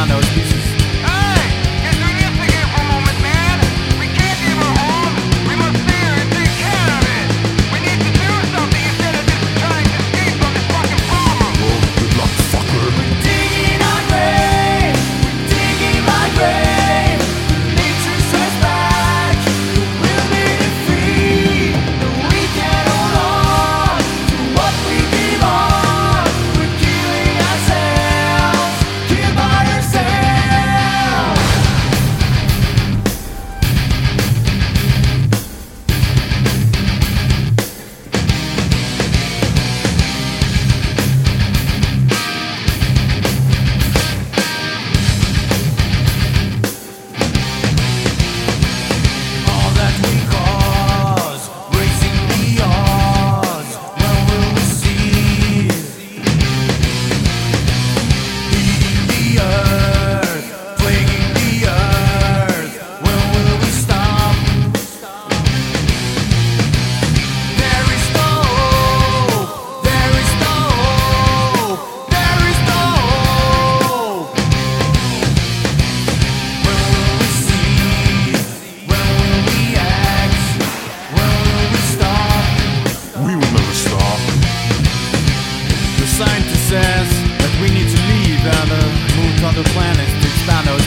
down those pieces says that we need to leave and uh, move to other planets to expand our